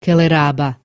Queleraba